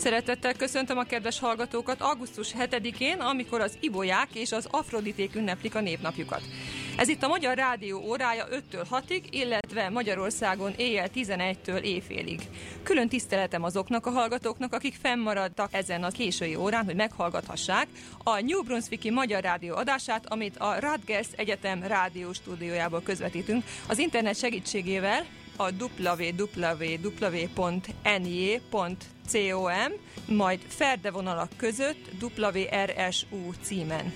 Nagy szeretettel köszöntöm a kedves hallgatókat augusztus 7-én, amikor az ibolyák és az afroditék ünneplik a névnapjukat. Ez itt a Magyar Rádió órája 5-től 6-ig, illetve Magyarországon éjjel 11-től éjfélig. Külön tiszteletem azoknak a hallgatóknak, akik fennmaradtak ezen a késői órán, hogy meghallgathassák a New Brunswicki Magyar Rádió adását, amit a Radgers Egyetem rádió stúdiójából közvetítünk. Az internet segítségével a www.ny.com, majd ferdevonalak között WRSU címen.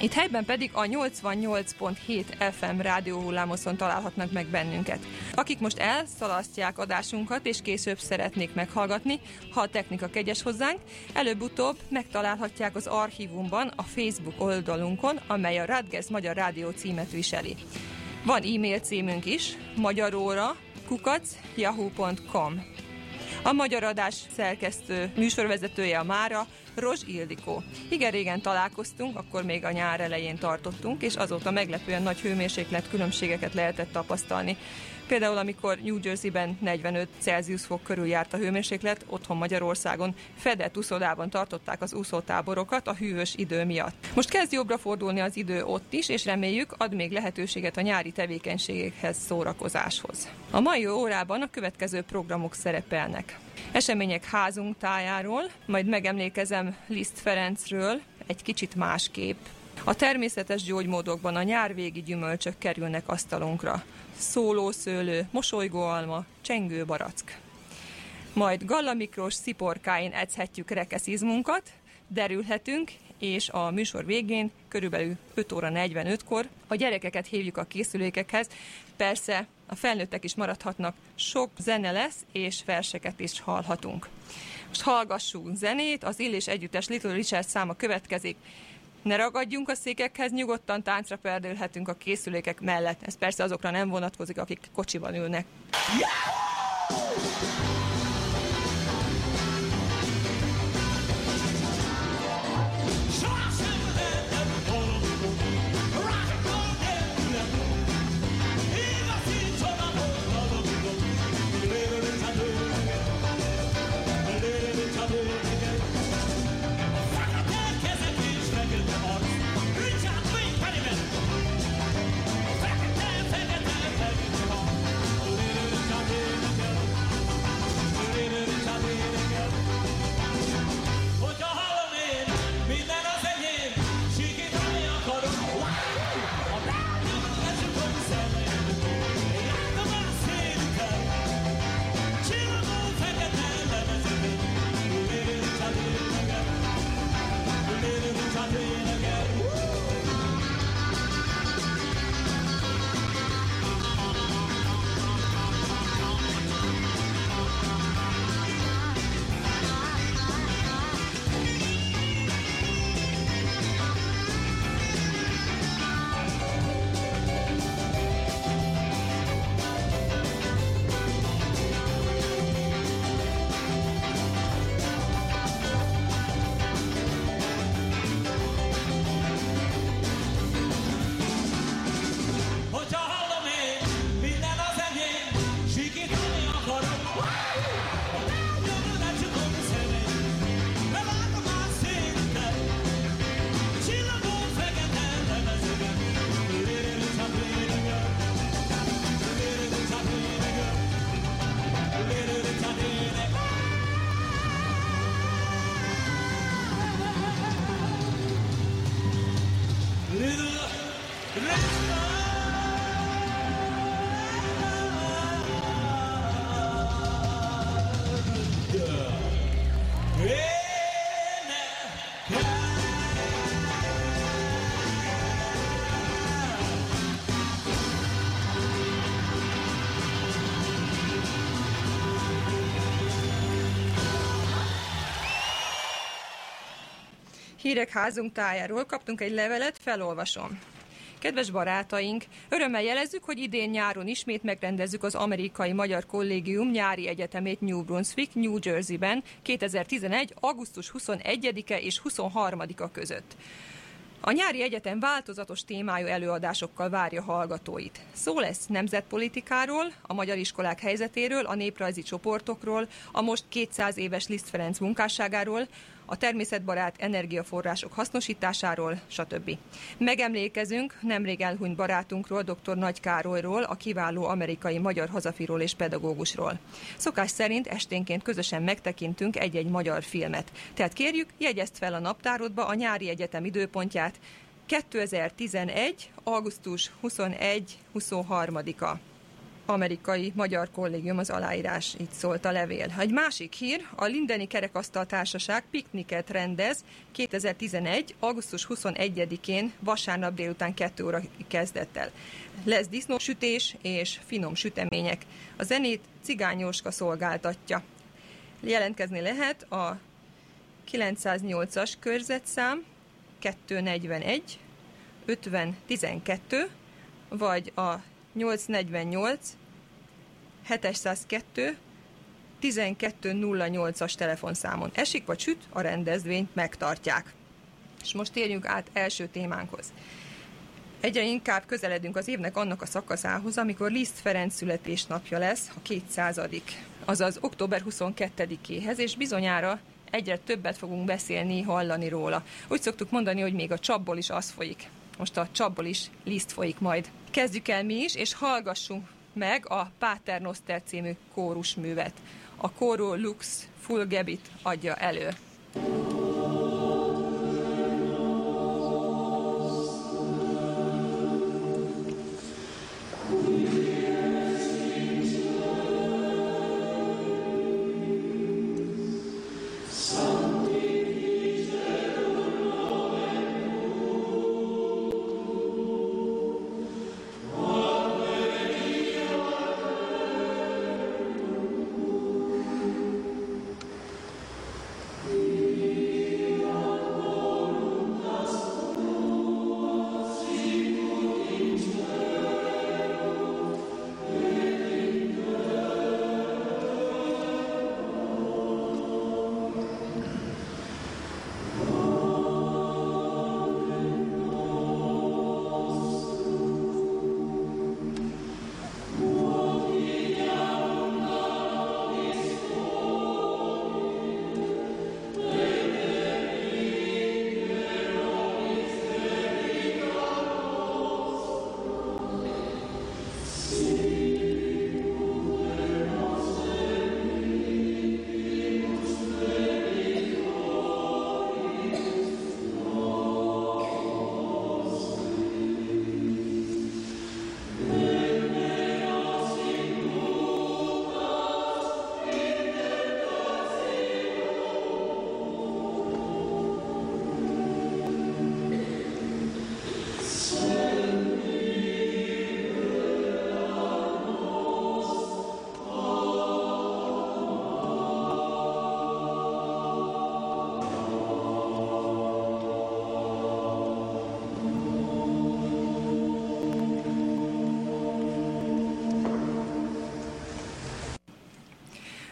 Itt helyben pedig a 88.7 FM rádióhullámoszon találhatnak meg bennünket. Akik most elszalasztják adásunkat és később szeretnék meghallgatni, ha a technika kegyes hozzánk, előbb-utóbb megtalálhatják az archívumban a Facebook oldalunkon, amely a Radgers Magyar Rádió címet viseli. Van e-mail címünk is, magyaróra kukac yahoo.com. A magyar adás szerkesztő műsorvezetője a Mára, Rozs Ildikó. Igen régen találkoztunk, akkor még a nyár elején tartottunk, és azóta meglepően nagy hőmérséklet különbségeket lehetett tapasztalni. Például amikor New Jersey-ben 45 Celsius fok körül járt a hőmérséklet, otthon Magyarországon fedett úszodában tartották az úszótáborokat a hűvös idő miatt. Most kezd jobbra fordulni az idő ott is, és reméljük ad még lehetőséget a nyári tevékenységekhez, szórakozáshoz. A mai órában a következő programok szerepelnek. Események házunk tájáról, majd megemlékezem Liszt Ferencről, egy kicsit másképp. A természetes gyógymódokban a nyárvégi gyümölcsök kerülnek asztalunkra. Szólószőlő, mosolygóalma, csengő barack. Majd Galla Miklós sziporkáin edzhetjük rekeszizmunkat, derülhetünk, és a műsor végén, körülbelül 5 óra 45-kor a gyerekeket hívjuk a készülékekhez. Persze a felnőttek is maradhatnak, sok zene lesz, és verseket is hallhatunk. Most hallgassunk zenét, az Illés Együttes Little Richard száma következik. Ne ragadjunk a székekhez, nyugodtan táncra perdülhetünk a készülékek mellett. Ez persze azokra nem vonatkozik, akik kocsiban ülnek. Yeah! Hírek házunk tájáról kaptunk egy levelet, felolvasom. Kedves barátaink, örömmel jelezzük, hogy idén nyáron ismét megrendezzük az Amerikai Magyar Kollégium nyári egyetemét New Brunswick, New Jersey-ben 2011. augusztus 21-e és 23-a között. A nyári egyetem változatos témájú előadásokkal várja hallgatóit. Szó lesz nemzetpolitikáról, a magyar iskolák helyzetéről, a néprajzi csoportokról, a most 200 éves Liszt Ferenc munkásságáról, a természetbarát energiaforrások hasznosításáról, stb. Megemlékezünk nemrég elhunyt barátunkról, dr. Nagy Károlyról, a kiváló amerikai magyar hazafiról és pedagógusról. Szokás szerint esténként közösen megtekintünk egy-egy magyar filmet. Tehát kérjük, jegyezd fel a naptárodba a nyári egyetem időpontját, 2011. augusztus 21-23-a amerikai magyar kollégium az aláírás, így szólt a levél. Egy másik hír, a Lindeni Kerekasztal Társaság pikniket rendez 2011. augusztus 21-én vasárnap délután 2 óra kezdettel. Lesz disznósütés és finom sütemények. A zenét Cigányoska szolgáltatja. Jelentkezni lehet a 908-as körzetszám 241 50 12 vagy a 848 702 1208-as telefonszámon esik vagy süt, a rendezvényt megtartják. És most térjünk át első témánkhoz. Egyre inkább közeledünk az évnek annak a szakaszához, amikor Liszt Ferenc születésnapja lesz, a 200 azaz október 22-éhez, és bizonyára egyre többet fogunk beszélni, hallani róla. Úgy szoktuk mondani, hogy még a csapból is az folyik. Most a csapból is Liszt folyik majd. Kezdjük el mi is, és hallgassunk meg a Pater Noster című kórusművet. A Kóró Lux Full Gebit adja elő.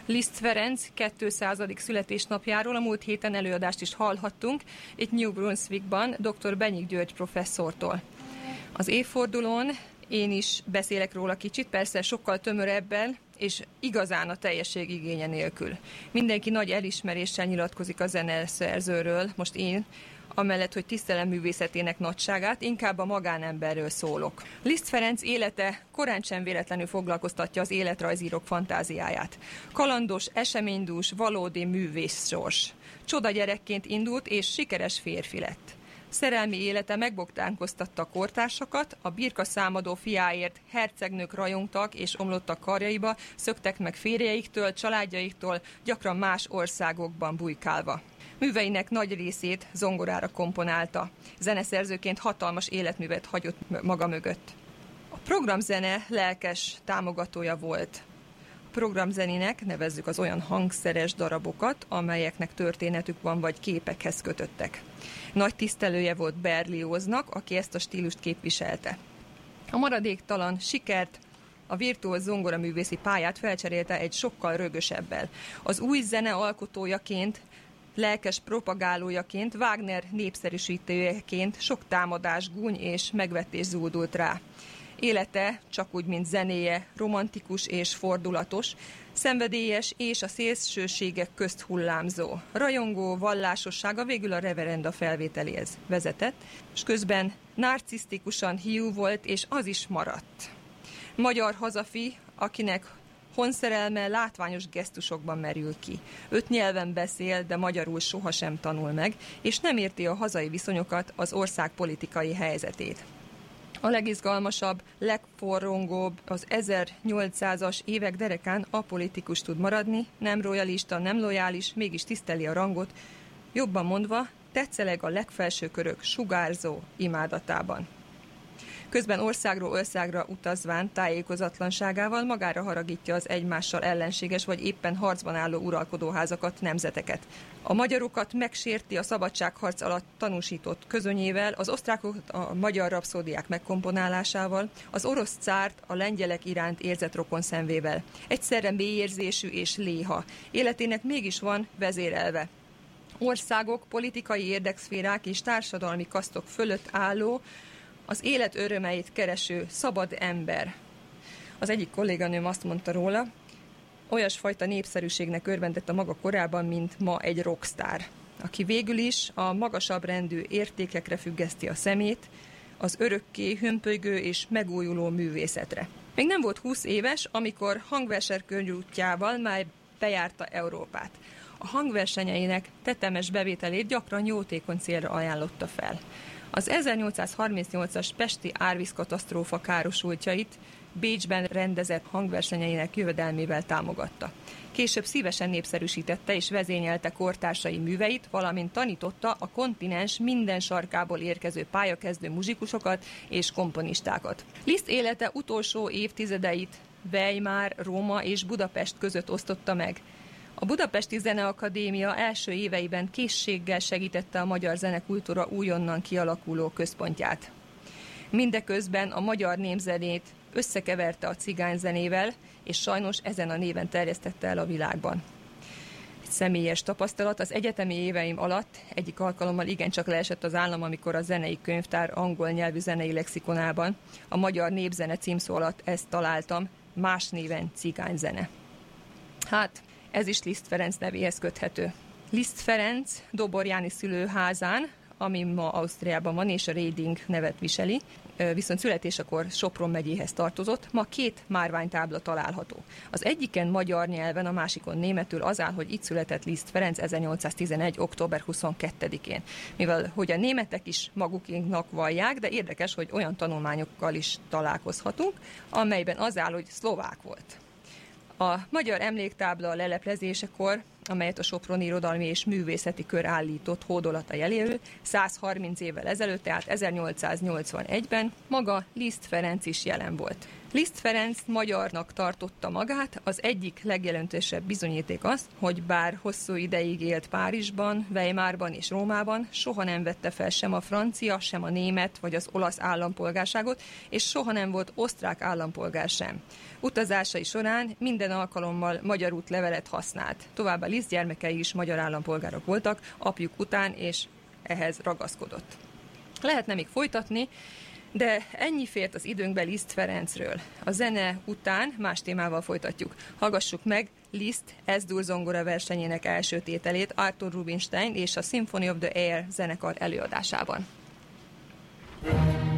Liszt Ferenc 200. születésnapjáról a múlt héten előadást is hallhattunk itt New Brunswickban dr. Benyik György professzortól. Az évfordulón én is beszélek róla kicsit, persze sokkal tömörebben, és igazán a teljesség igénye nélkül. Mindenki nagy elismeréssel nyilatkozik a zeneszerzőről, most én amellett, hogy tisztelem művészetének nagyságát, inkább a magánemberről szólok. Liszt Ferenc élete korán sem véletlenül foglalkoztatja az életrajzírók fantáziáját. Kalandos, eseménydús, valódi művész sors. Csoda gyerekként indult és sikeres férfi lett. Szerelmi élete megboktánkoztatta a kortársakat, a birka számadó fiáért hercegnők rajongtak és omlottak karjaiba, szöktek meg férjeiktől, családjaiktól, gyakran más országokban bujkálva. Műveinek nagy részét zongorára komponálta. Zeneszerzőként hatalmas életművet hagyott maga mögött. A programzene lelkes támogatója volt. A programzenének nevezzük az olyan hangszeres darabokat, amelyeknek történetük van vagy képekhez kötöttek. Nagy tisztelője volt Berlioznak, aki ezt a stílust képviselte. A maradéktalan sikert a virtuóz zongoraművészi pályát felcserélte egy sokkal rögösebbel. Az új zene alkotójaként Lelkes propagálójaként, Wagner népszerűsítőjeként sok támadás, gúny és megvetés zúdult rá. Élete, csak úgy, mint zenéje, romantikus és fordulatos, szenvedélyes és a szélsőségek közt hullámzó. Rajongó vallásossága végül a reverenda felvételéhez vezetett, és közben narcisztikusan hiú volt, és az is maradt. Magyar hazafi, akinek honszerelme látványos gesztusokban merül ki. Öt nyelven beszél, de magyarul sohasem tanul meg, és nem érti a hazai viszonyokat, az ország politikai helyzetét. A legizgalmasabb, legforrongóbb az 1800-as évek derekán apolitikus tud maradni, nem royalista, nem lojális, mégis tiszteli a rangot, jobban mondva, tetszeleg a legfelső körök sugárzó imádatában. Közben országról országra utazván tájékozatlanságával magára haragítja az egymással ellenséges vagy éppen harcban álló uralkodóházakat, nemzeteket. A magyarokat megsérti a szabadságharc alatt tanúsított közönyével, az osztrákokat a magyar rapszódiák megkomponálásával, az orosz cárt a lengyelek iránt érzett rokon szemvével. Egyszerre mélyérzésű és léha. Életének mégis van vezérelve. Országok, politikai érdekszférák és társadalmi kasztok fölött álló, az élet örömeit kereső szabad ember. Az egyik kolléganőm azt mondta róla, olyasfajta népszerűségnek örvendett a maga korában, mint ma egy rockstar, aki végül is a magasabb rendű értékekre függeszti a szemét, az örökké hömpölygő és megújuló művészetre. Még nem volt 20 éves, amikor hangverser útjával már bejárta Európát. A hangversenyeinek tetemes bevételét gyakran jótékony célra ajánlotta fel. Az 1838-as Pesti árvíz katasztrófa károsultjait Bécsben rendezett hangversenyeinek jövedelmével támogatta. Később szívesen népszerűsítette és vezényelte kortársai műveit, valamint tanította a kontinens minden sarkából érkező pályakezdő muzsikusokat és komponistákat. Liszt élete utolsó évtizedeit Weimar, Róma és Budapest között osztotta meg. A Budapesti Zeneakadémia első éveiben készséggel segítette a magyar zenekultúra újonnan kialakuló központját. Mindeközben a magyar némzenét összekeverte a cigányzenével, és sajnos ezen a néven terjesztette el a világban. Egy személyes tapasztalat, az egyetemi éveim alatt egyik alkalommal igencsak leesett az állam, amikor a zenei könyvtár angol nyelvű zenei lexikonában a magyar népzene címszó alatt ezt találtam, más néven cigányzene. Hát, ez is Liszt Ferenc nevéhez köthető. Liszt Ferenc Doborjáni szülőházán, ami ma Ausztriában van, és a Reding nevet viseli, viszont születésekor Sopron megyéhez tartozott, ma két márványtábla található. Az egyiken magyar nyelven, a másikon németül az áll, hogy itt született Liszt Ferenc 1811. október 22-én. Mivel hogy a németek is magukinknak vallják, de érdekes, hogy olyan tanulmányokkal is találkozhatunk, amelyben az áll, hogy szlovák volt. A magyar emléktábla leleplezésekor, amelyet a Soproni Irodalmi és Művészeti Kör állított hódolata jeléül, 130 évvel ezelőtt, tehát 1881-ben maga Liszt Ferenc is jelen volt. Liszt Ferenc magyarnak tartotta magát, az egyik legjelentősebb bizonyíték az, hogy bár hosszú ideig élt Párizsban, Weimarban és Rómában, soha nem vette fel sem a francia, sem a német vagy az olasz állampolgárságot, és soha nem volt osztrák állampolgár sem. Utazásai során minden alkalommal magyar útlevelet használt. Továbbá Liszt gyermekei is magyar állampolgárok voltak, apjuk után, és ehhez ragaszkodott. Lehetne még folytatni, de ennyi fért az időnkbe Liszt Ferencről. A zene után más témával folytatjuk. Hallgassuk meg Liszt S-dur zongora versenyének első tételét Arthur Rubinstein és a Symphony of the Air zenekar előadásában. thank you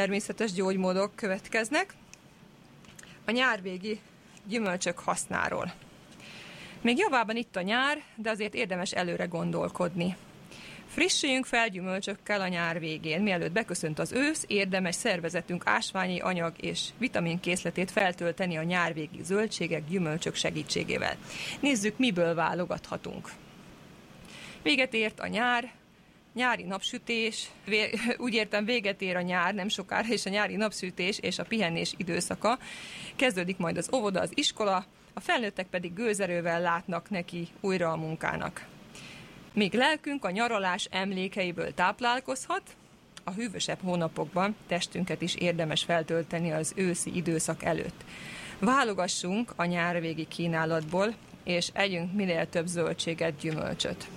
természetes gyógymódok következnek. A nyárvégi gyümölcsök hasznáról. Még javában itt a nyár, de azért érdemes előre gondolkodni. Frissüljünk fel gyümölcsökkel a nyár végén. Mielőtt beköszönt az ősz, érdemes szervezetünk ásványi anyag és vitaminkészletét feltölteni a nyárvégi zöldségek, gyümölcsök segítségével. Nézzük, miből válogathatunk. Véget ért a nyár, nyári napsütés, úgy értem véget ér a nyár, nem sokára, és a nyári napsütés és a pihenés időszaka. Kezdődik majd az óvoda, az iskola, a felnőttek pedig gőzerővel látnak neki újra a munkának. Míg lelkünk a nyaralás emlékeiből táplálkozhat, a hűvösebb hónapokban testünket is érdemes feltölteni az őszi időszak előtt. Válogassunk a nyárvégi kínálatból, és együnk minél több zöldséget, gyümölcsöt.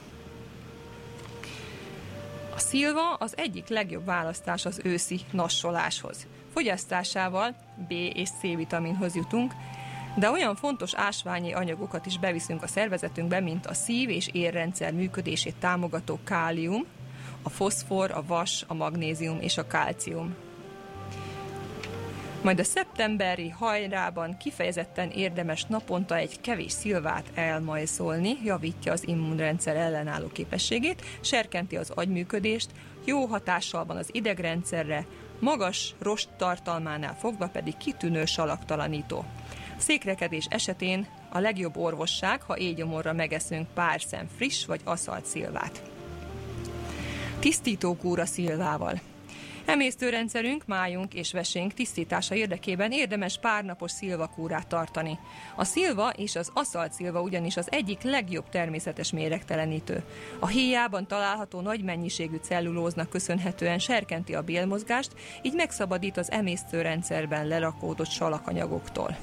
Szilva az egyik legjobb választás az őszi nassoláshoz. Fogyasztásával B és C vitaminhoz jutunk, de olyan fontos ásványi anyagokat is beviszünk a szervezetünkbe, mint a szív- és érrendszer működését támogató kálium, a foszfor, a vas, a magnézium és a kálcium. Majd a szeptemberi hajrában kifejezetten érdemes naponta egy kevés szilvát elmajszolni, javítja az immunrendszer ellenálló képességét, serkenti az agyműködést, jó hatással van az idegrendszerre, magas rost tartalmánál fogva pedig kitűnő salaktalanító. Székrekedés esetén a legjobb orvosság, ha égyomorra megeszünk pár szem friss vagy aszalt szilvát. Tisztító kúra szilvával. Emésztőrendszerünk, májunk és vesénk tisztítása érdekében érdemes párnapos szilvakúrát tartani. A szilva és az aszalt szilva ugyanis az egyik legjobb természetes méregtelenítő. A héjában található nagy mennyiségű cellulóznak köszönhetően serkenti a bélmozgást, így megszabadít az emésztőrendszerben lerakódott salakanyagoktól.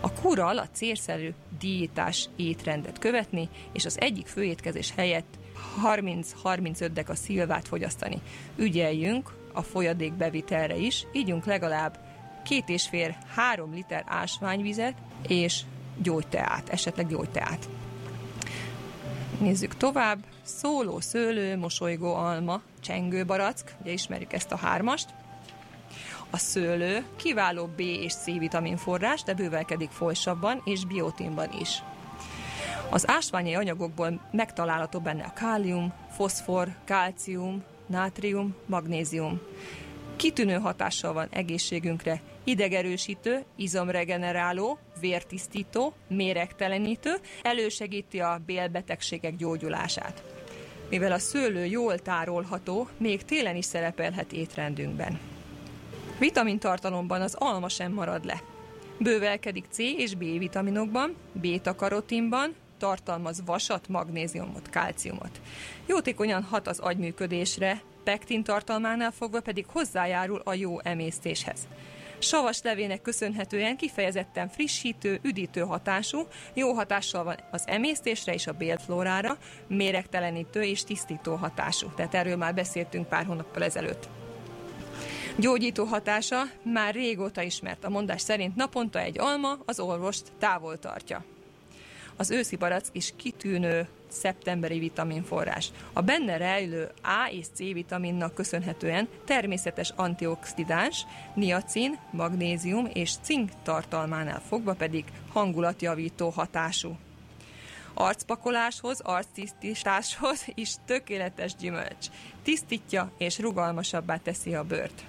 A kúra alatt célszerű diétás étrendet követni, és az egyik főétkezés helyett 30-35 dek a szilvát fogyasztani. Ügyeljünk a folyadék bevitelre is, ígyunk legalább két és fél három liter ásványvizet és gyógyteát, esetleg gyógyteát. Nézzük tovább. Szóló, szőlő, mosolygó alma, csengőbarack, ugye ismerjük ezt a hármast, a szőlő kiváló B és C vitamin forrás, de bővelkedik folysabban és biotinban is. Az ásványi anyagokból megtalálható benne a kálium, foszfor, kálcium, nátrium, magnézium. Kitűnő hatással van egészségünkre, idegerősítő, izomregeneráló, vértisztító, méregtelenítő, elősegíti a bélbetegségek gyógyulását. Mivel a szőlő jól tárolható, még télen is szerepelhet étrendünkben. Vitamintartalomban az alma sem marad le. Bővelkedik C és B vitaminokban, beta-karotinban, tartalmaz vasat, magnéziumot, kálciumot. Jótékonyan hat az agyműködésre, pektin tartalmánál fogva pedig hozzájárul a jó emésztéshez. Savas levének köszönhetően kifejezetten frissítő, üdítő hatású, jó hatással van az emésztésre és a bélflórára, méregtelenítő és tisztító hatású. Tehát erről már beszéltünk pár hónappal ezelőtt. Gyógyító hatása már régóta ismert. A mondás szerint naponta egy alma az orvost távol tartja. Az őszi barack is kitűnő szeptemberi vitaminforrás. A benne rejlő A és C vitaminnak köszönhetően természetes antioxidáns, niacin, magnézium és cink tartalmánál fogva pedig hangulatjavító hatású. Arcpakoláshoz, arctisztításhoz is tökéletes gyümölcs. Tisztítja és rugalmasabbá teszi a bőrt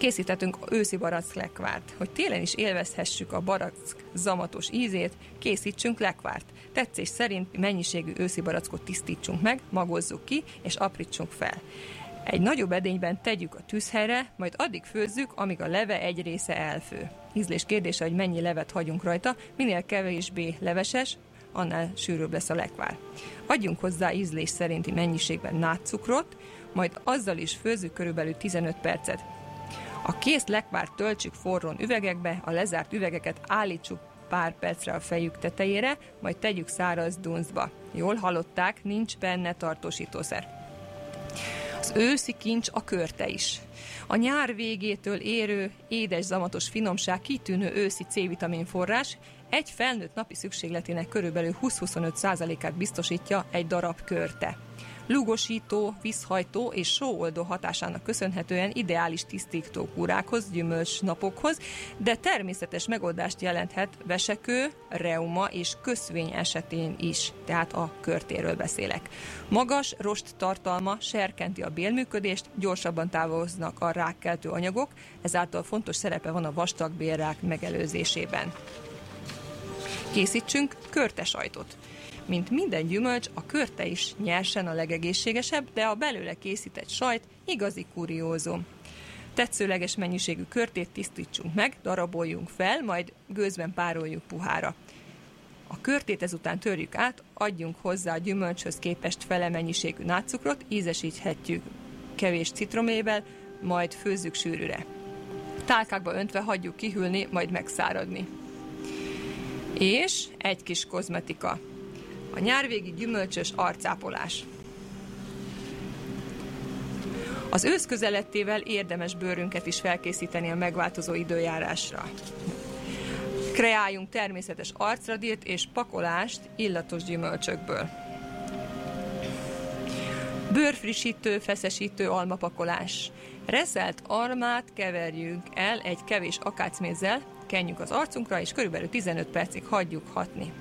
készítettünk őszi barack lekvárt. Hogy télen is élvezhessük a barack zamatos ízét, készítsünk lekvárt. Tetszés szerint mennyiségű őszi barackot tisztítsunk meg, magozzuk ki és aprítsunk fel. Egy nagyobb edényben tegyük a tűzhelyre, majd addig főzzük, amíg a leve egy része elfő. Ízlés kérdése, hogy mennyi levet hagyunk rajta, minél kevésbé leveses, annál sűrűbb lesz a lekvár. Adjunk hozzá ízlés szerinti mennyiségben nátcukrot, majd azzal is főzzük körülbelül 15 percet. A kész lekvárt töltsük forrón üvegekbe, a lezárt üvegeket állítsuk pár percre a fejük tetejére, majd tegyük száraz dunszba. Jól hallották, nincs benne tartósítószer. Az őszi kincs a körte is. A nyár végétől érő, édes zamatos finomság kitűnő őszi C-vitamin forrás egy felnőtt napi szükségletének körülbelül 20-25%-át biztosítja egy darab körte. Lugosító, vízhajtó és sóoldó hatásának köszönhetően ideális tisztító kúrákhoz, gyümölcsnapokhoz, de természetes megoldást jelenthet vesekő, reuma és köszvény esetén is, tehát a körtéről beszélek. Magas rost tartalma serkenti a bélműködést, gyorsabban távoznak a rákkeltő anyagok, ezáltal fontos szerepe van a vastagbélrák megelőzésében. Készítsünk körtesajtot. Mint minden gyümölcs, a körte is nyersen a legegészségesebb, de a belőle készített sajt igazi kuriózum. Tetszőleges mennyiségű körtét tisztítsunk meg, daraboljunk fel, majd gőzben pároljuk puhára. A körtét ezután törjük át, adjunk hozzá a gyümölcshöz képest fele mennyiségű nátszukrot, ízesíthetjük kevés citromével, majd főzzük sűrűre. Tálkákba öntve hagyjuk kihűlni, majd megszáradni. És egy kis kozmetika. A nyárvégi gyümölcsös arcápolás. Az ősz közelettével érdemes bőrünket is felkészíteni a megváltozó időjárásra. Kreáljunk természetes arcradírt és pakolást illatos gyümölcsökből. Bőrfrissítő, feszesítő almapakolás. Reszelt almát keverjünk el egy kevés akácmézzel, kenjük az arcunkra, és körülbelül 15 percig hagyjuk hatni.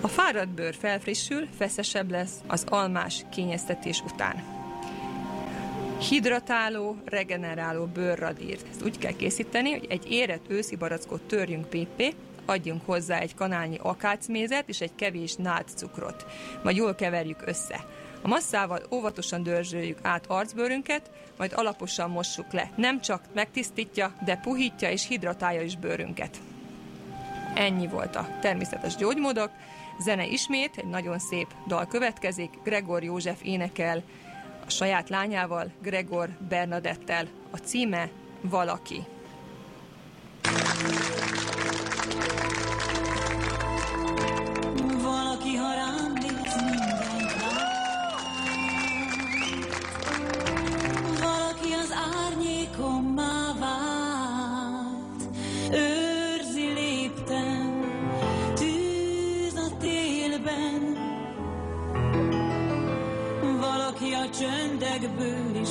A fáradt bőr felfrissül, feszesebb lesz az almás kényeztetés után. Hidratáló, regeneráló bőrradírt. Ezt úgy kell készíteni, hogy egy érett őszi barackot törjünk péppé, adjunk hozzá egy kanálnyi akácmézet és egy kevés cukrot. Majd jól keverjük össze. A masszával óvatosan dörzsöljük át arcbőrünket, majd alaposan mossuk le. Nem csak megtisztítja, de puhítja és hidratálja is bőrünket. Ennyi volt a természetes gyógymódok. Zene ismét, egy nagyon szép dal következik. Gregor József énekel a saját lányával, Gregor Bernadettel. A címe Valaki. Valaki, csöndekből is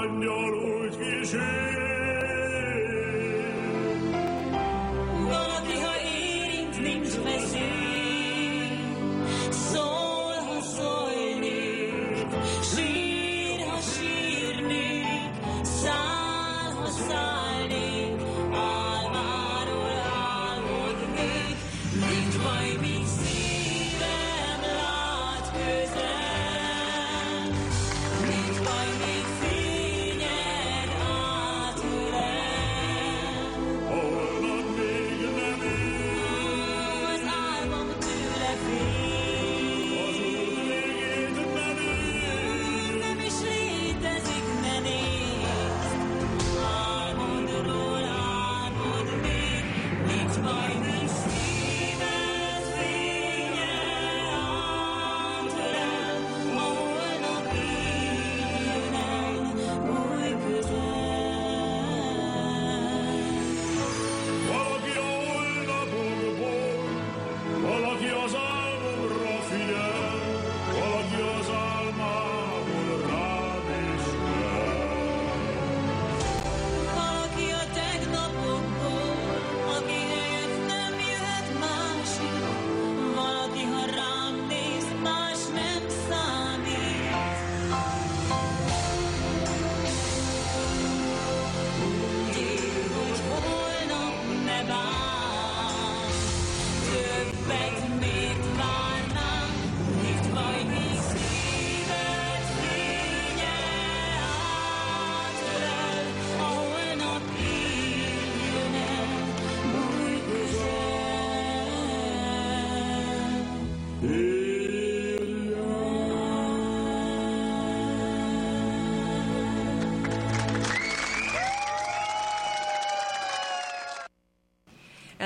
mint angyal, úgy kísér.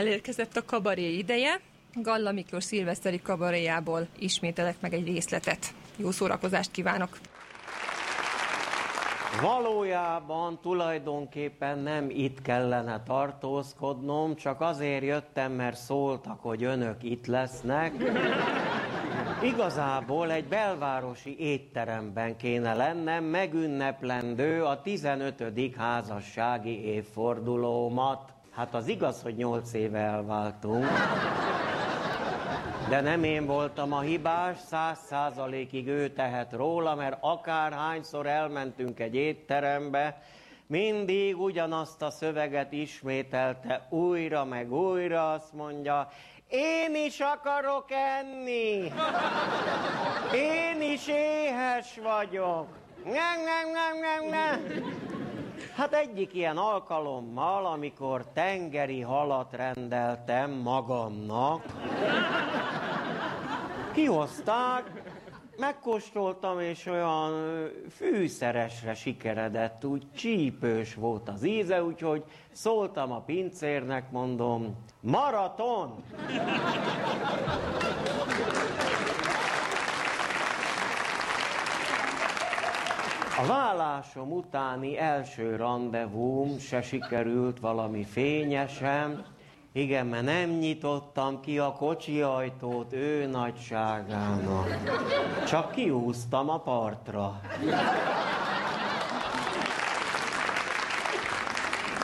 Elérkezett a kabaré ideje. Galla Miklós szilveszteri kabaréjából ismételek meg egy részletet. Jó szórakozást kívánok! Valójában tulajdonképpen nem itt kellene tartózkodnom, csak azért jöttem, mert szóltak, hogy önök itt lesznek. Igazából egy belvárosi étteremben kéne lennem, megünneplendő a 15. házassági évfordulómat. Hát az igaz, hogy 8 éve elváltunk. De nem én voltam a hibás, száz százalékig ő tehet róla, mert akárhányszor elmentünk egy étterembe, mindig ugyanazt a szöveget ismételte újra meg újra, azt mondja, én is akarok enni, én is éhes vagyok. Nem, nem, nem, nem, nem. Hát egyik ilyen alkalommal, amikor tengeri halat rendeltem magamnak, kihozták, megkóstoltam, és olyan fűszeresre sikeredett, úgy csípős volt az íze, úgyhogy szóltam a pincérnek, mondom, maraton! A vállásom utáni első rendezvúm se sikerült valami fényesen. Igen, mert nem nyitottam ki a kocsi ajtót ő nagyságának. Csak kiúztam a partra.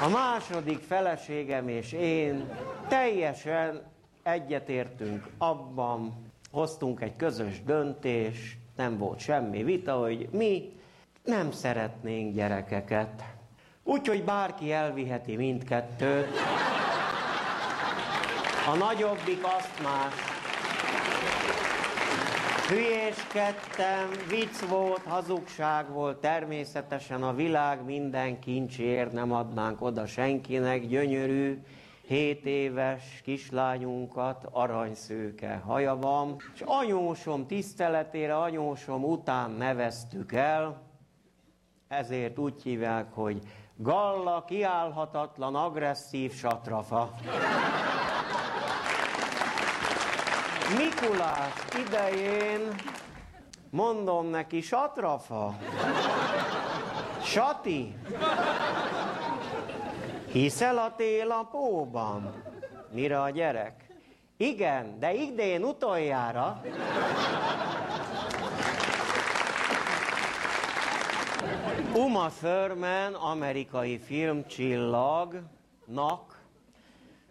A második feleségem és én teljesen egyetértünk abban, hoztunk egy közös döntést, nem volt semmi vita, hogy mi nem szeretnénk gyerekeket. Úgyhogy bárki elviheti mindkettőt. A nagyobbik azt más. Hülyéskedtem, vicc volt, hazugság volt, természetesen a világ minden kincsért nem adnánk oda senkinek, gyönyörű, 7 éves kislányunkat, aranyszőke haja van, és anyósom tiszteletére, anyósom után neveztük el, ezért úgy hívják, hogy Galla kiállhatatlan, agresszív satrafa. Mikulás idején mondom neki, satrafa, Sati, hiszel a tél a póban? Mire a gyerek? Igen, de idén utoljára. Uma Thurman, amerikai filmcsillagnak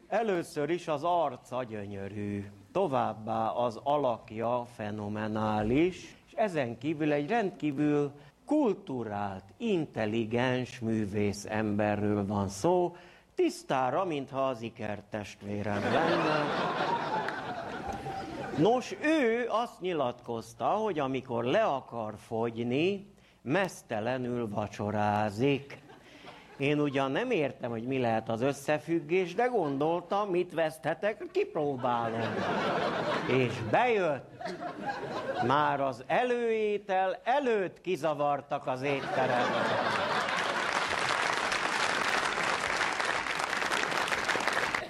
először is az arca gyönyörű, továbbá az alakja fenomenális, és ezen kívül egy rendkívül kulturált, intelligens művész emberről van szó, tisztára, mintha az ikertestvérem lenne. Nos, ő azt nyilatkozta, hogy amikor le akar fogyni, mesztelenül vacsorázik. Én ugyan nem értem, hogy mi lehet az összefüggés, de gondoltam, mit veszthetek, kipróbálom. És bejött. Már az előétel előtt kizavartak az étterembe.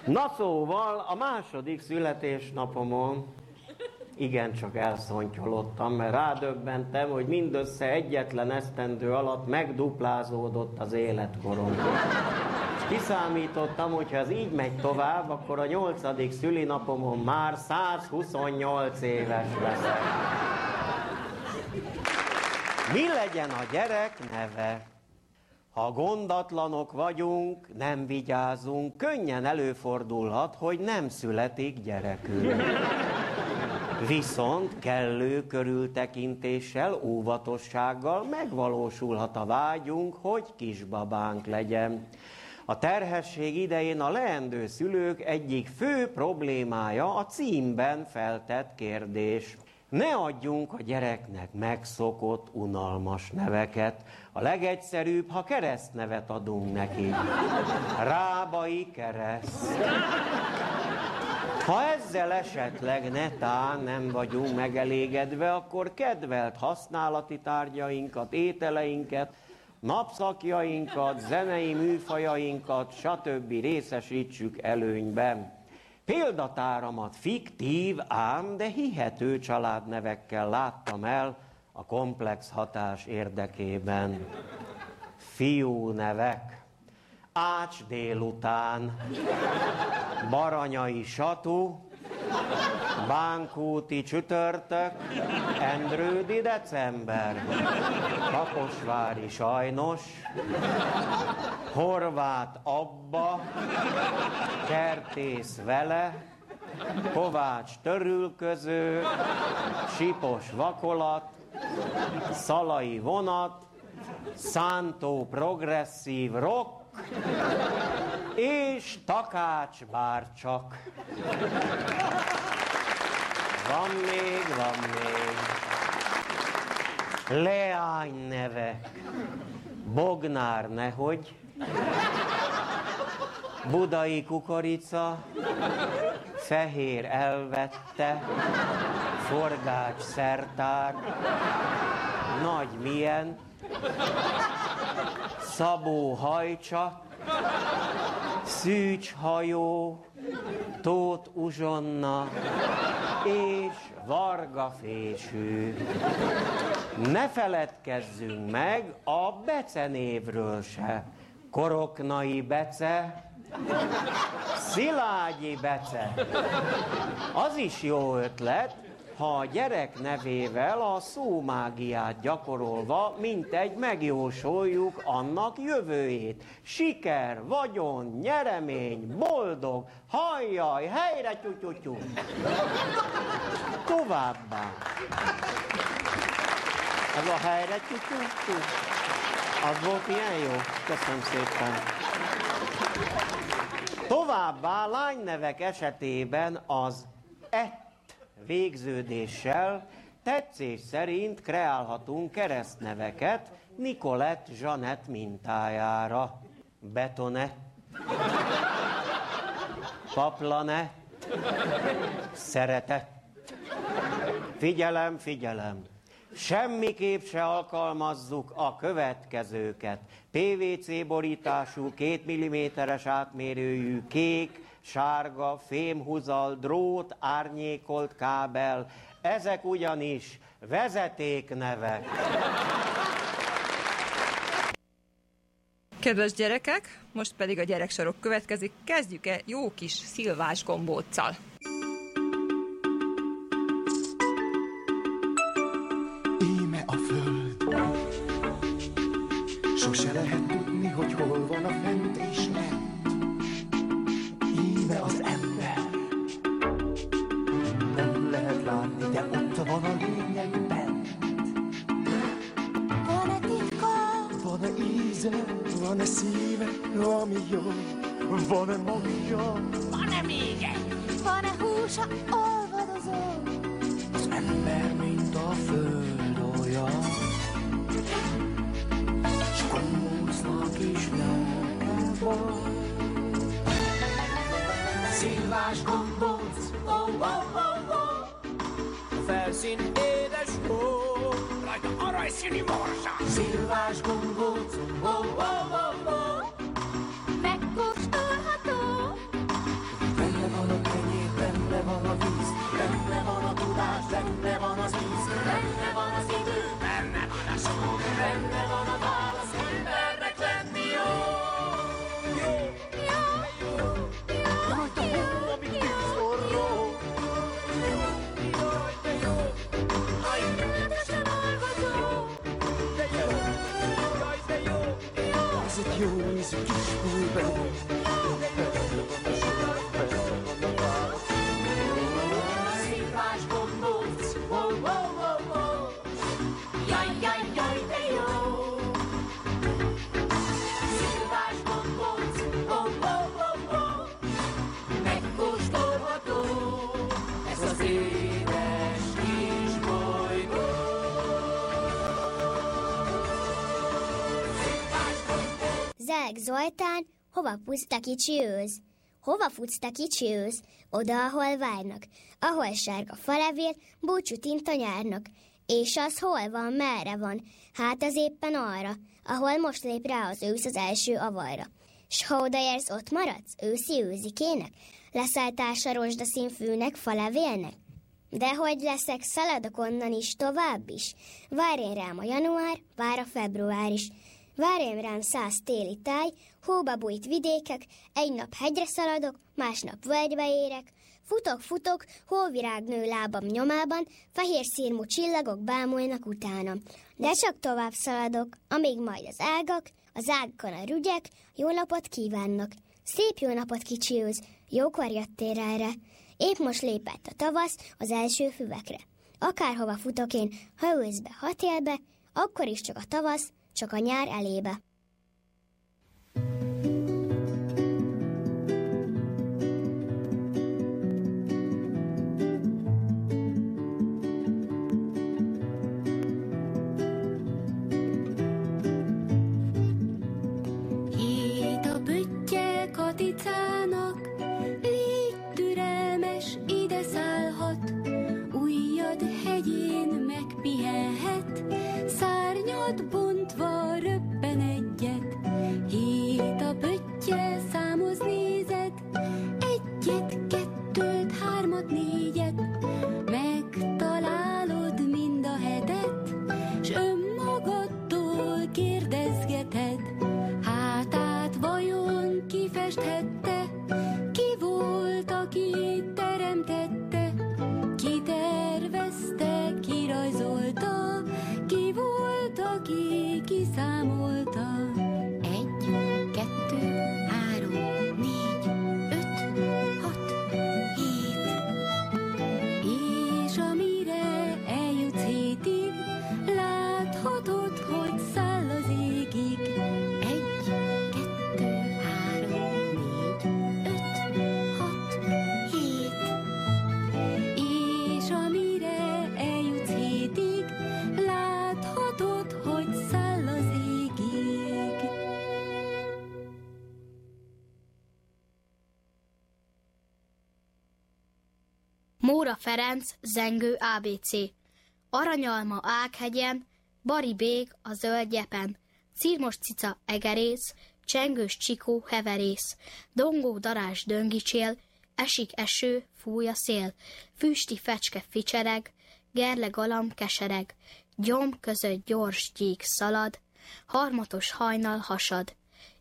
Na szóval a második születésnapomon igencsak elszontyolottam, mert rádöbbentem, hogy mindössze egyetlen esztendő alatt megduplázódott az életkorom. És kiszámítottam, hogy ha ez így megy tovább, akkor a nyolcadik szülinapomon már 128 éves leszek. Mi legyen a gyerek neve? Ha gondatlanok vagyunk, nem vigyázunk, könnyen előfordulhat, hogy nem születik gyerekünk. Viszont kellő körültekintéssel, óvatossággal megvalósulhat a vágyunk, hogy kisbabánk legyen. A terhesség idején a leendő szülők egyik fő problémája a címben feltett kérdés. Ne adjunk a gyereknek megszokott, unalmas neveket. A legegyszerűbb, ha keresztnevet adunk neki. Rábai kereszt. Ha ezzel esetleg netán nem vagyunk megelégedve, akkor kedvelt használati tárgyainkat, ételeinket, napszakjainkat, zenei műfajainkat, stb. részesítsük előnyben. Példatáramat fiktív, ám, de hihető családnevekkel láttam el a komplex hatás érdekében. Fiú nevek. Ács délután, Baranyai Satu, Bánkúti csütörtök, Endrődi december, Kaposvári sajnos, Horvát Abba, Kertész vele, Kovács törülköző, Sipos vakolat, Szalai vonat, Szántó progresszív rock, és takács bárcsak. Van még, van még. Leány nevek. Bognár nehogy. Budai kukorica. Fehér elvette. Forgács szertár. Nagy milyen. Szabó hajcsa, Szűcs hajó, Tóth Uzsonna és Varga fésű. Ne feledkezzünk meg a Bece névről se. Koroknai Bece, Szilágyi Bece. Az is jó ötlet, ha a gyerek nevével a szómágiát gyakorolva, mint egy megjósoljuk annak jövőjét. Siker, vagyon, nyeremény, boldog, hajjaj, helyre tyutyutyú. Továbbá. Ez a helyre tyutyutyú. Az volt ilyen jó? Köszönöm szépen. Továbbá lánynevek esetében az ett végződéssel tetszés szerint kreálhatunk keresztneveket Nicolette Jeanette mintájára. Betonet, Paplanet, Szeretet. Figyelem, figyelem! Semmiképp se alkalmazzuk a következőket. PVC borítású, két milliméteres átmérőjű, kék, sárga, fémhuzal, drót, árnyékolt kábel, ezek ugyanis vezetéknevek. Kedves gyerekek, most pedig a gyereksorok következik. Kezdjük-e jó kis szilvás gombóccal. Húsa, olvadozó? az ember, mint a föld olyan. S gombócnak is nyelv van. Szilvás gombóc, oh, oh, oh, oh. A felszín édes hó, rajta aranyszínű morsa. Szilvás gombóc, egy Zoltán hova puszta kicsi őz? Hova futsz te kicsi ősz? Oda, ahol várnak. Ahol sárga falevél, búcsút int a nyárnak. És az hol van, merre van? Hát az éppen arra, ahol most lép rá az ősz az első avarra. S ha odaérsz, ott maradsz, őszi őzikének? Leszel társa rozsdaszín fűnek, falevélnek? De hogy leszek, szaladok onnan is, tovább is. Várj rám a január, vár a február is. Várjam rám száz téli táj, hóba bújt vidékek, egy nap hegyre szaladok, másnap völgybe érek. Futok, futok, hóvirág nő lábam nyomában, fehér szírmú csillagok bámulnak utánam. De csak tovább szaladok, amíg majd az ágak, az ágakon a rügyek, jó napot kívánnak. Szép jó napot, kicsi őz, jókor jöttél erre. Épp most lépett a tavasz az első füvekre. Akárhova futok én, ha őszbe, ha télbe, akkor is csak a tavasz, csak a nyár elébe. Katicának, légy türelmes, ide szállhat, ujjad hegyén megpihenhet, szárnyat Ferenc, zengő ABC. Aranyalma Ághegyen, Bari Bég a zöld gyepen, Círmos cica egerész, Csengős csikó heverész, Dongó darás döngicsél, Esik eső, fúj a szél, Füsti fecske ficsereg, Gerle galam kesereg, Gyom között gyors gyík szalad, Harmatos hajnal hasad.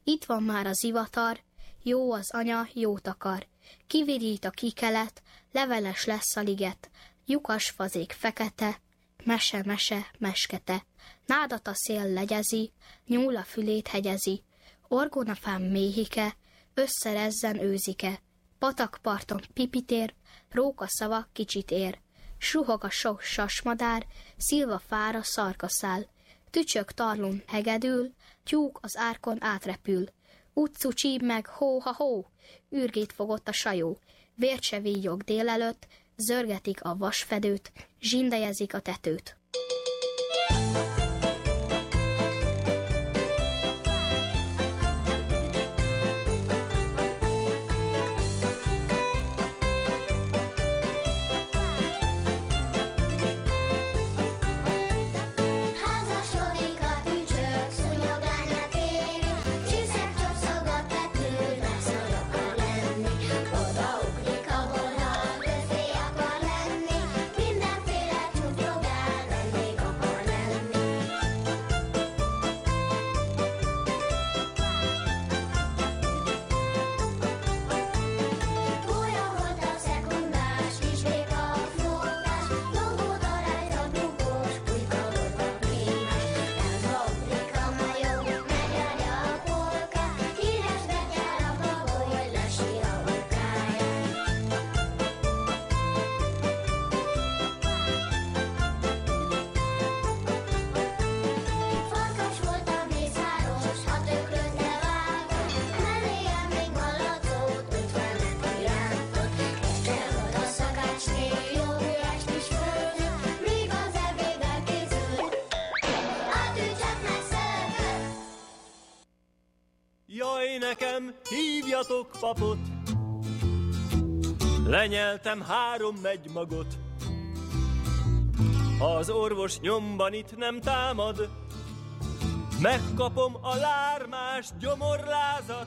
Itt van már az ivatar, jó az anya, jót akar. Kivirít a kikelet, leveles lesz a liget, lyukas fazék fekete, mese-mese meskete. Nádat a szél legyezi, nyúl a fülét hegyezi, orgonafám méhike, összerezzen őzike. Patakparton pipitér, róka szava kicsit ér. Suhog a sok sasmadár, szilva fára szarkaszál. Tücsök tarlun hegedül, tyúk az árkon átrepül. Utcu csíp meg, hó-ha-hó, űrgét fogott a sajó. Vércse vígyog délelőtt, zörgetik a vasfedőt, zsindejezik a tetőt. Nekem hívjatok papot, Lenyeltem három megymagot, ha az orvos nyomban itt nem támad, megkapom a lármás gyomorlázat,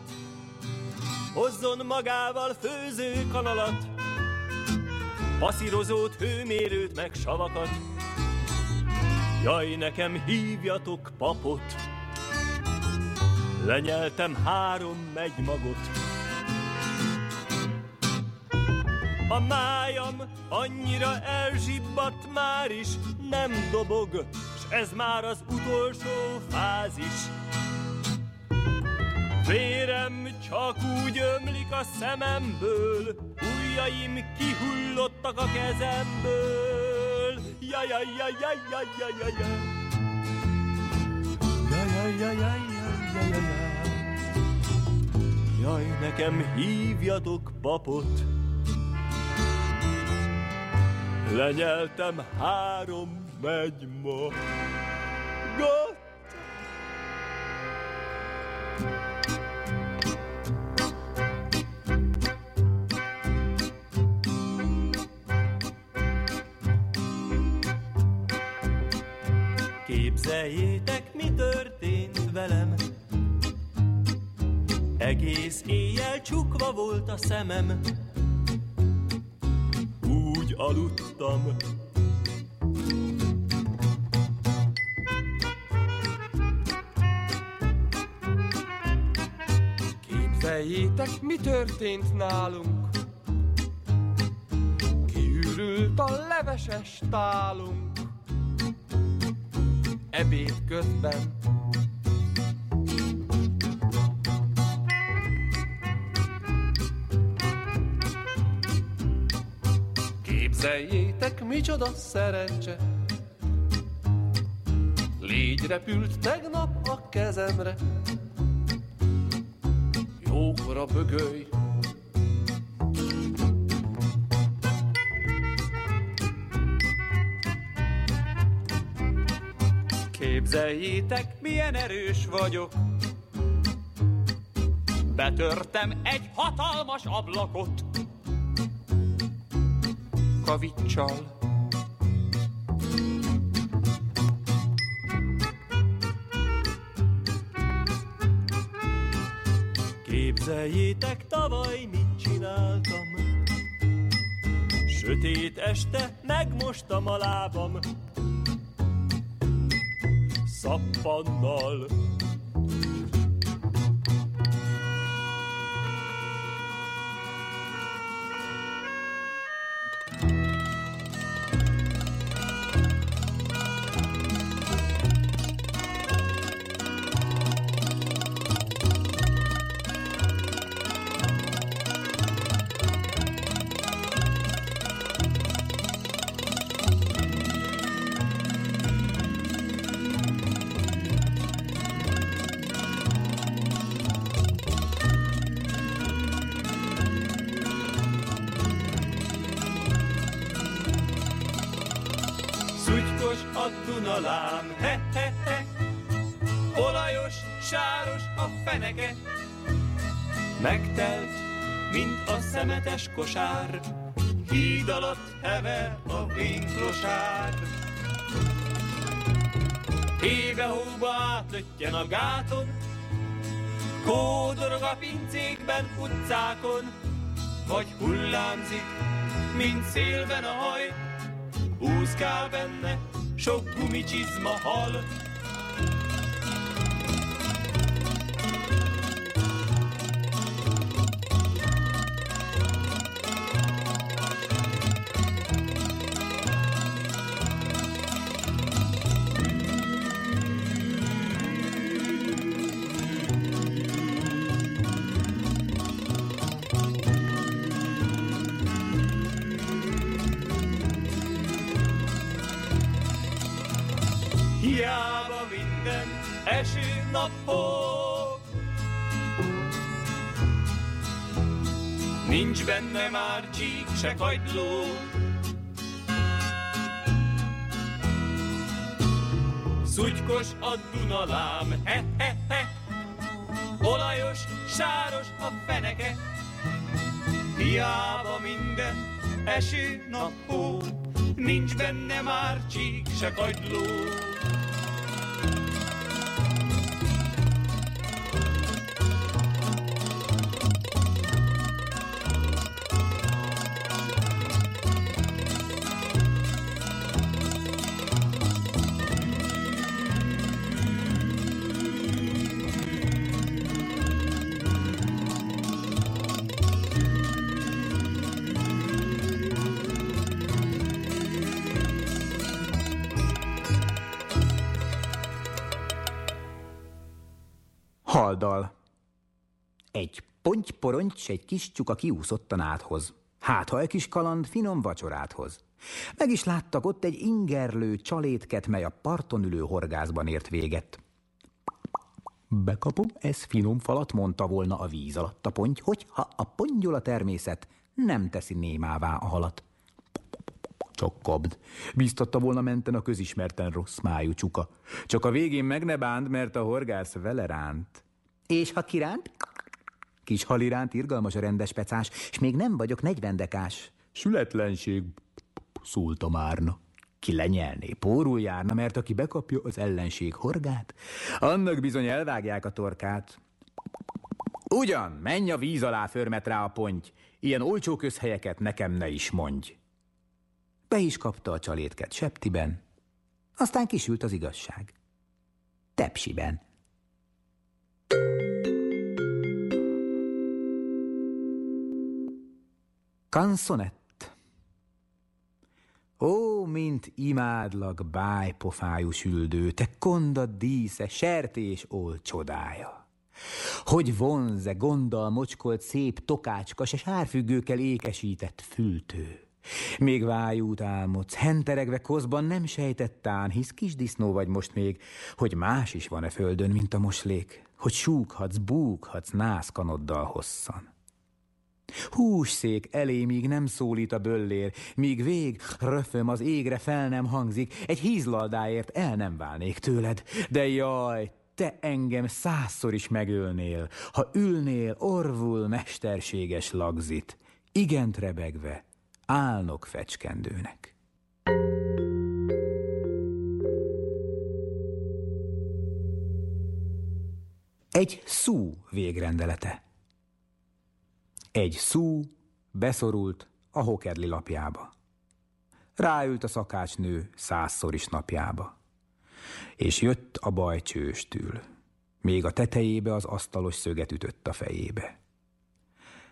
hozzon magával főző kanalat, passzírozót, hőmérőt, meg savakat. Jaj, nekem hívjatok papot, lenyeltem három megymagot. A májam annyira elzsibbadt már is, nem dobog, s ez már az utolsó fázis. Vérem csak úgy ömlik a szememből, ujjaim kihullottak a kezemből. Jaj, jaj, jaj, jaj, jaj, jaj. Jaj, jaj, jaj, jaj, jaj, jaj, nekem hívjatok papot. Lenyeltem három megymagot. Képzeljétek, mi történt velem. Egész éjjel csukva volt a szemem. Úgy aludtam. Képzeljétek, mi történt nálunk. Kiürült a leveses tálunk. Ebéd közben. Képzeljétek, micsoda szerencse. Légy repült tegnap a kezemre. Jókora bögöly. Képzeljétek, milyen erős vagyok. Betörtem egy hatalmas ablakot. Kavicsal. Képzeljétek, tavaly mit csináltam. Sötét este megmostam a lábam. Szappannal. A szemetes kosár. Híd alatt hever a vinklosár. Hébe-hóba átlöttyen a gáton, Kódorog a pincékben, utcákon, Vagy hullámzik, mint szélben a haj, Úszkál benne, sok gumicsizma hal. Se kagyló. Szutykos a Dunalám, he, he, he. Olajos, sáros a feneke. Hiába minden eső nap hó, nincs benne már csík se kagyló. Haldal. Egy ponty-poronty, s egy kis csuka kiúszott a nádhoz. Hát, ha egy kis kaland finom vacsorát hoz. Meg is láttak ott egy ingerlő csalétket, mely a parton ülő horgászban ért véget. Bekapom, ez finom falat, mondta volna a víz alatt a ponty, hogyha a pontyol a természet, nem teszi némává a halat. Csak kabd. Bíztatta volna menten a közismerten rossz májú csuka. Csak a végén meg ne bánt, mert a horgász vele ránt. És ha kiránt? Kis hal iránt irgalmas a rendes pecás, és még nem vagyok negyvendekás. Sületlenség, szólta Márna. Ki lenyelné, pórul járna, mert aki bekapja az ellenség horgát, annak bizony elvágják a torkát. Ugyan, menj a víz alá, förmet rá a ponty, ilyen olcsó közhelyeket nekem ne is mondj. Be is kapta a csalétket septiben, aztán kisült az igazság. Tepsiben. Kanszonett. Ó, mint imádlak, bájpofájú süldő, te konda dísze, sertés ol csodája. Hogy vonze, gonddal mocskolt szép tokácska, se sárfüggőkkel ékesített fültő. Még vájút álmodsz, henteregve kozban nem sejtettán, hisz kis disznó vagy most még, hogy más is van-e földön, mint a moslék, hogy súghatsz, búghatsz nászkanoddal hosszan. Hússzék elé, míg nem szólít a böllér, míg vég, röföm az égre fel nem hangzik, egy hízlaldáért el nem válnék tőled, de jaj, te engem százszor is megölnél, ha ülnél orvul mesterséges lagzit, igent rebegve, álnok fecskendőnek. Egy szú végrendelete. Egy szú beszorult a hokedli lapjába. Ráült a szakácsnő százszor is napjába. És jött a baj csőstül. Még a tetejébe az asztalos szöget ütött a fejébe.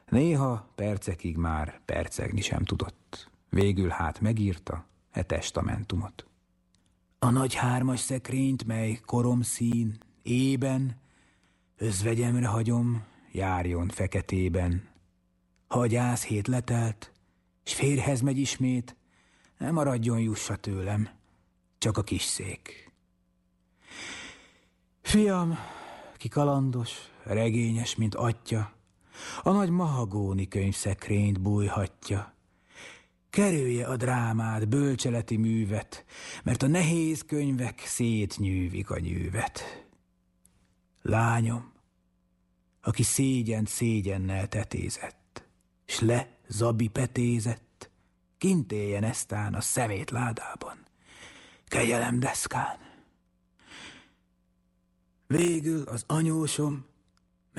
Néha percekig már percegni sem tudott. Végül hát megírta e testamentumot. A nagy hármas szekrényt, mely koromszín, ében, özvegyemre hagyom, járjon feketében. Ha gyász hét letelt, s férhez megy ismét, nem maradjon jussa tőlem, csak a kis szék. Fiam, ki kalandos, regényes, mint atya, a nagy mahagóni könyvszekrényt bújhatja. Kerülje a drámát, bölcseleti művet, mert a nehéz könyvek szétnyűvik a nyűvet. Lányom, aki szégyent szégyennel tetézett, s le zabi petézett, kint éljen eztán a szemét ládában, kegyelem deszkán. Végül az anyósom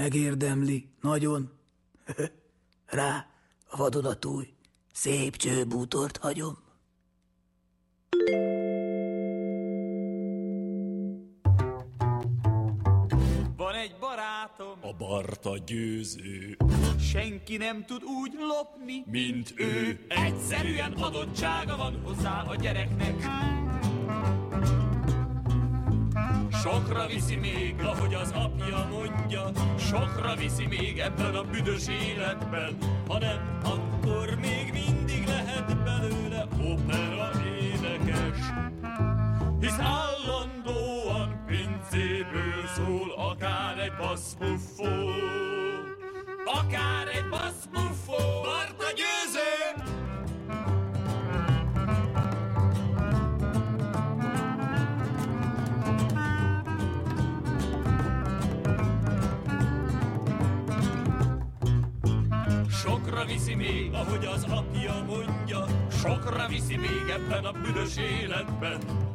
megérdemli nagyon, rá a vadonatúj szép csőbútort hagyom. Van egy barátom, A Barta győző, senki nem tud úgy lopni, mint ő. Egyszerűen adottsága van hozzá a gyereknek. Sokra viszi még, ahogy az apja mondja, sokra viszi még ebben a büdös életben, ha nem, akkor még mindig lehet belőle opera énekes. Hisz állandóan pincéből szól akár egy bassbuffó, viszi még, ahogy az apja mondja, sokra viszi még ebben a büdös életben.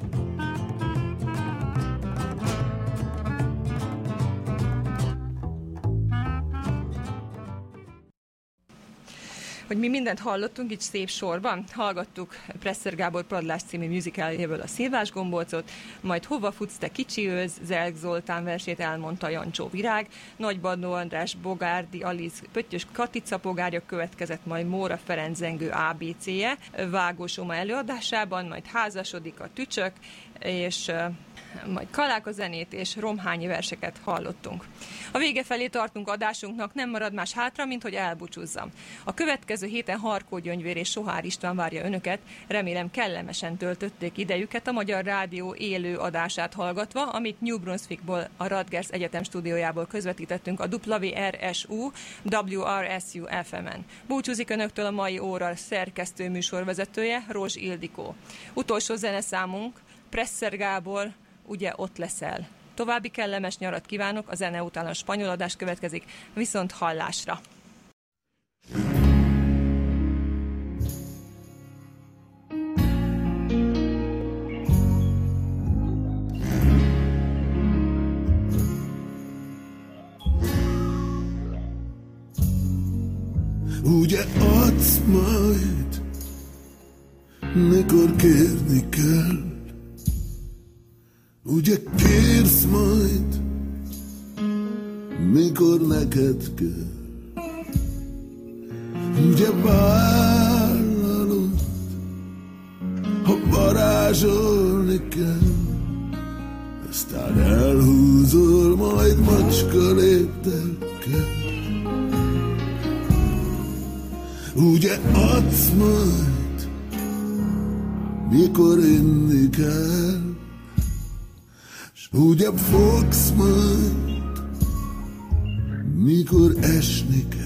Hogy mi mindent hallottunk így szép sorban. Hallgattuk Presser Gábor Padlás című musicaljéből a Szilvás gombócot, majd Hova futsz te kicsi őz, Zelg Zoltán versét elmondta Jancsó Virág, Nagy Badnó András Bogárdi Aliz Pöttyös Katica Bogárja következett majd Móra Ferenc zengő ABC-je Vágós előadásában, majd házasodik a tücsök, és majd Kalák a zenét és romhányi verseket hallottunk. A vége felé tartunk adásunknak, nem marad más hátra, mint hogy elbúcsúzzam. A következő héten Harkó Gyöngyvér és Sohár István várja önöket, remélem kellemesen töltötték idejüket a Magyar Rádió élő adását hallgatva, amit New Brunswickból, a Radgers Egyetem stúdiójából közvetítettünk a WRSU WRSU FM-en. Búcsúzik önöktől a mai óra szerkesztő műsorvezetője, Rózs Ildikó. Utolsó zeneszámunk Presser Gábor, ugye ott leszel. További kellemes nyarat kívánok, a zene után a spanyol adás következik, viszont hallásra. Ugye adsz majd, mikor kérni kell. Ugye kérsz majd, mikor neked kell. Ugye vállalod, ha varázsolni kell. Aztán elhúzol majd macska léptekkel. Ugye adsz majd, mikor inni kell, ugye fogsz majd, mikor esni kell.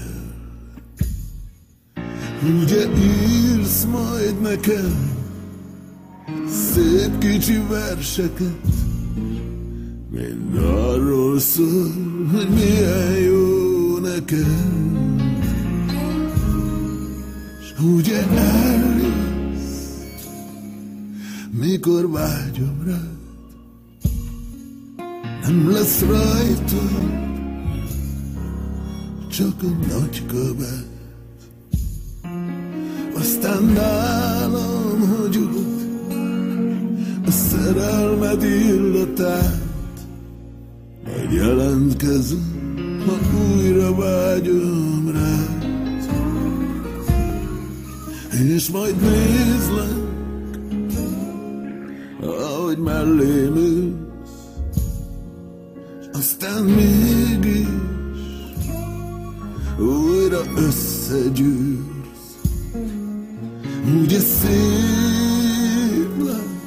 Ugye írsz majd nekem szép kicsi verseket, mind arról szól, hogy milyen jó nekem. S ugye eljössz, mikor vágyom rád, lesz rajta, csak a nagy kabát. Aztán nálam hagyod a szerelmed illatát, majd jelentkezem, ha újra vágyom rád. És majd nézlek, ahogy mellém ülsz, aztán mégis újra összegyűrsz. Ugye szép lesz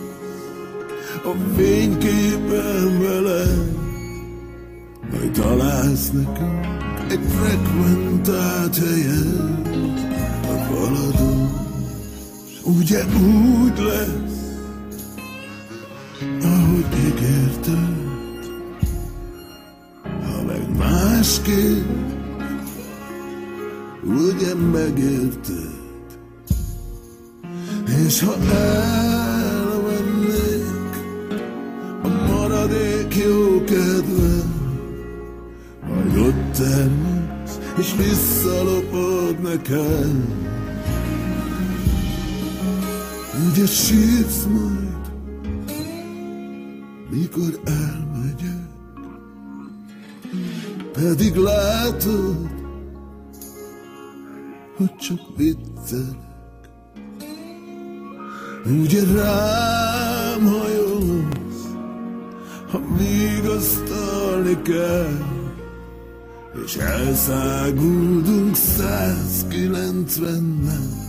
a fényképen veled, majd találsz nekünk egy frekventált helyet a faladon. S Ugye úgy lesz, ahogy ígérted, másképp, ugye megérted. És ha elvennék a maradék jó kedvem, ott termesz, és visszalopod nekem. Ugye sírsz majd, mikor elmegyek, pedig látod, hogy csak viccelek. Ugye rám hajolsz, ha vigasztalni kell, és elszáguldunk 190-nel.